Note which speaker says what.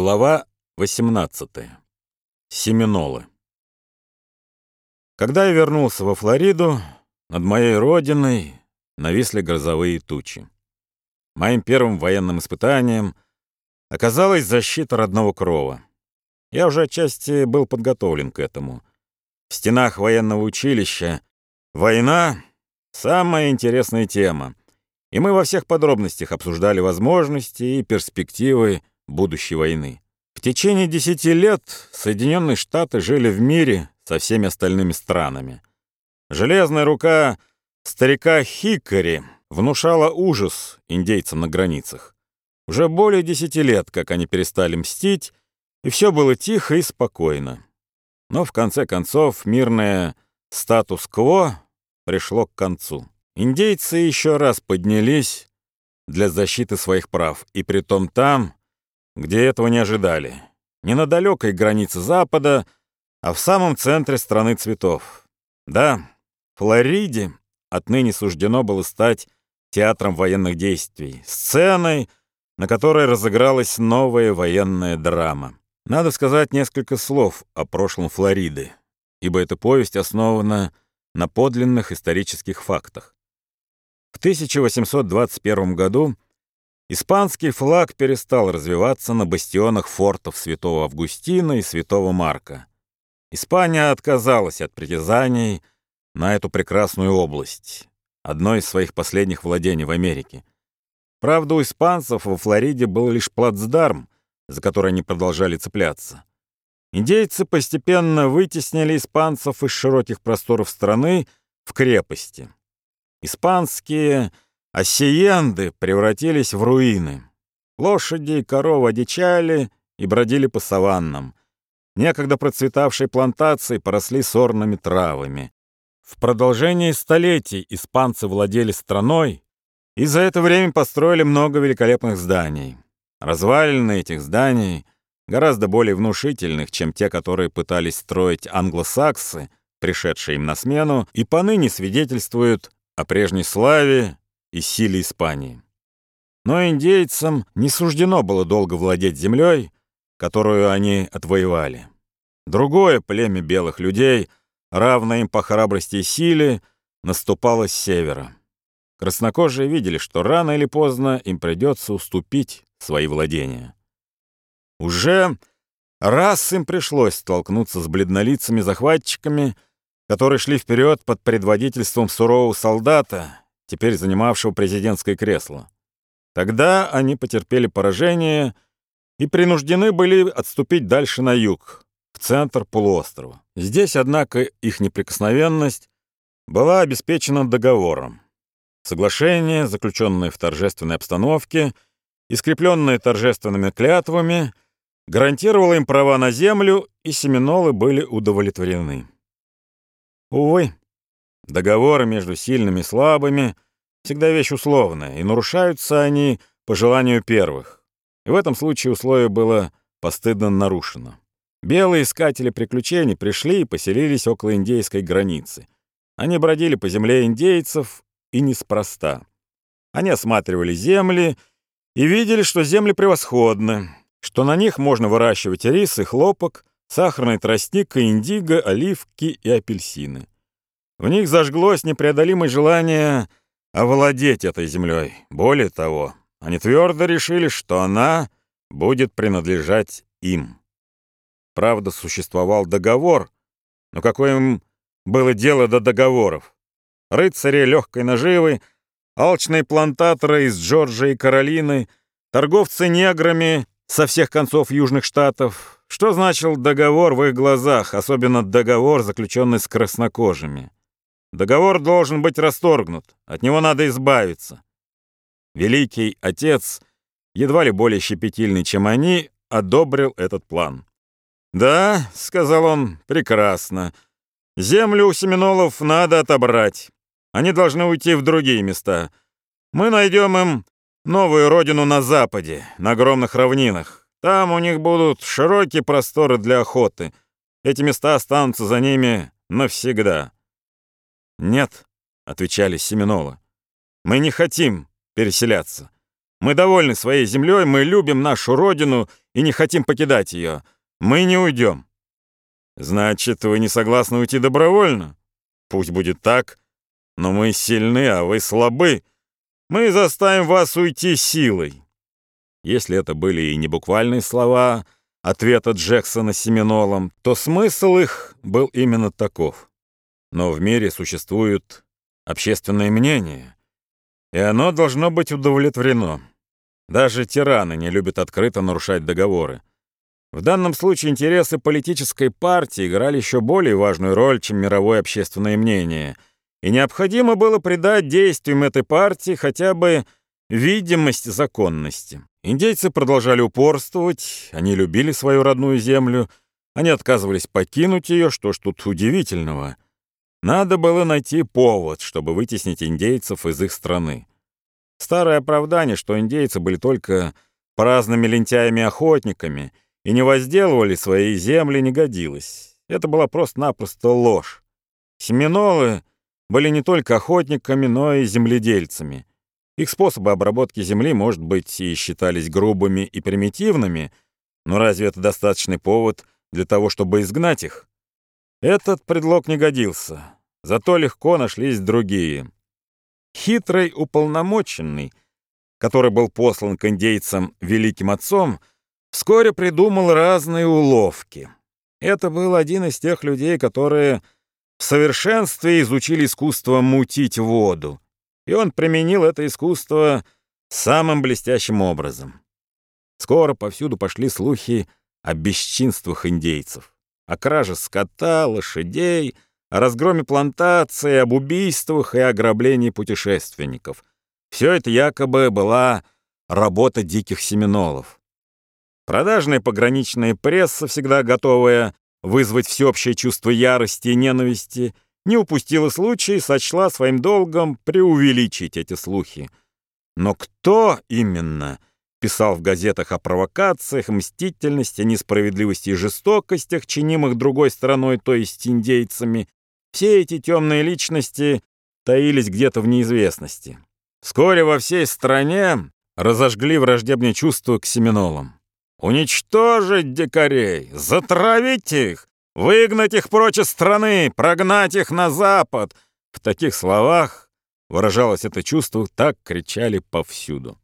Speaker 1: Глава 18. Семинолы. Когда я вернулся во Флориду, над моей родиной нависли грозовые тучи. Моим первым военным испытанием оказалась защита родного крова. Я уже отчасти был подготовлен к этому. В стенах военного училища война — самая интересная тема, и мы во всех подробностях обсуждали возможности и перспективы будущей войны. В течение десяти лет Соединенные Штаты жили в мире со всеми остальными странами. Железная рука старика Хикари внушала ужас индейцам на границах. Уже более десяти лет, как они перестали мстить, и все было тихо и спокойно. Но в конце концов мирное статус-кво пришло к концу. Индейцы еще раз поднялись для защиты своих прав, и притом там, где этого не ожидали. Не на далекой границе Запада, а в самом центре страны цветов. Да, Флориде отныне суждено было стать театром военных действий, сценой, на которой разыгралась новая военная драма. Надо сказать несколько слов о прошлом Флориды, ибо эта повесть основана на подлинных исторических фактах. В 1821 году Испанский флаг перестал развиваться на бастионах фортов Святого Августина и Святого Марка. Испания отказалась от притязаний на эту прекрасную область, одно из своих последних владений в Америке. Правда, у испанцев во Флориде был лишь плацдарм, за который они продолжали цепляться. Индейцы постепенно вытеснили испанцев из широких просторов страны в крепости. Испанские Осиенды превратились в руины. Лошади и коровы одичали и бродили по саваннам. Некогда процветавшие плантации поросли сорными травами. В продолжении столетий испанцы владели страной и за это время построили много великолепных зданий. Развалины этих зданий гораздо более внушительных, чем те, которые пытались строить англосаксы, пришедшие им на смену, и поныне свидетельствуют о прежней славе и силе Испании. Но индейцам не суждено было долго владеть землей, которую они отвоевали. Другое племя белых людей, равное им по храбрости и силе, наступало с севера. Краснокожие видели, что рано или поздно им придется уступить свои владения. Уже раз им пришлось столкнуться с бледнолицами захватчиками, которые шли вперед под предводительством сурового солдата, теперь занимавшего президентское кресло. Тогда они потерпели поражение и принуждены были отступить дальше на юг, в центр полуострова. Здесь, однако, их неприкосновенность была обеспечена договором. Соглашение, заключенное в торжественной обстановке и скрепленное торжественными клятвами, гарантировало им права на землю, и семинолы были удовлетворены. Увы, Договоры между сильными и слабыми всегда вещь условная, и нарушаются они по желанию первых. И в этом случае условие было постыдно нарушено. Белые искатели приключений пришли и поселились около индейской границы. Они бродили по земле индейцев и неспроста. Они осматривали земли и видели, что земли превосходны, что на них можно выращивать рис и хлопок, сахарный тростник и индиго, оливки и апельсины. В них зажглось непреодолимое желание овладеть этой землей. Более того, они твердо решили, что она будет принадлежать им. Правда, существовал договор, но какое им было дело до договоров? Рыцари легкой наживы, алчные плантаторы из Джорджии и Каролины, торговцы неграми со всех концов южных штатов. Что значил договор в их глазах, особенно договор, заключенный с краснокожими? Договор должен быть расторгнут, от него надо избавиться. Великий Отец, едва ли более щепетильный, чем они, одобрил этот план. «Да», — сказал он, — «прекрасно. Землю у Семенолов надо отобрать. Они должны уйти в другие места. Мы найдем им новую родину на западе, на огромных равнинах. Там у них будут широкие просторы для охоты. Эти места останутся за ними навсегда». «Нет», — отвечали Семенолы, — «мы не хотим переселяться. Мы довольны своей землей, мы любим нашу родину, и не хотим покидать ее. Мы не уйдем». «Значит, вы не согласны уйти добровольно?» «Пусть будет так, но мы сильны, а вы слабы. Мы заставим вас уйти силой». Если это были и не буквальные слова ответа Джексона Семенолом, то смысл их был именно таков. Но в мире существует общественное мнение, и оно должно быть удовлетворено. Даже тираны не любят открыто нарушать договоры. В данном случае интересы политической партии играли еще более важную роль, чем мировое общественное мнение, и необходимо было придать действиям этой партии хотя бы видимость законности. Индейцы продолжали упорствовать, они любили свою родную землю, они отказывались покинуть ее, что ж тут удивительного. Надо было найти повод, чтобы вытеснить индейцев из их страны. Старое оправдание, что индейцы были только праздными лентяями-охотниками и не возделывали свои земли, не годилось. Это была просто-напросто ложь. Семенолы были не только охотниками, но и земледельцами. Их способы обработки земли, может быть, и считались грубыми и примитивными, но разве это достаточный повод для того, чтобы изгнать их? Этот предлог не годился, зато легко нашлись другие. Хитрый уполномоченный, который был послан к индейцам великим отцом, вскоре придумал разные уловки. Это был один из тех людей, которые в совершенстве изучили искусство мутить воду, и он применил это искусство самым блестящим образом. Скоро повсюду пошли слухи о бесчинствах индейцев, о краже скота, лошадей — о разгроме плантации, об убийствах и ограблении путешественников. Все это якобы была работа диких семенолов. Продажная пограничная пресса, всегда готовая вызвать всеобщее чувство ярости и ненависти, не упустила случая и сочла своим долгом преувеличить эти слухи. Но кто именно писал в газетах о провокациях, мстительности, несправедливости и жестокостях, чинимых другой стороной, то есть индейцами, все эти темные личности таились где-то в неизвестности. Вскоре во всей стране разожгли враждебные чувства к семенолам. Уничтожить дикарей, затравить их, выгнать их прочь из страны, прогнать их на запад. В таких словах выражалось это чувство, так кричали повсюду.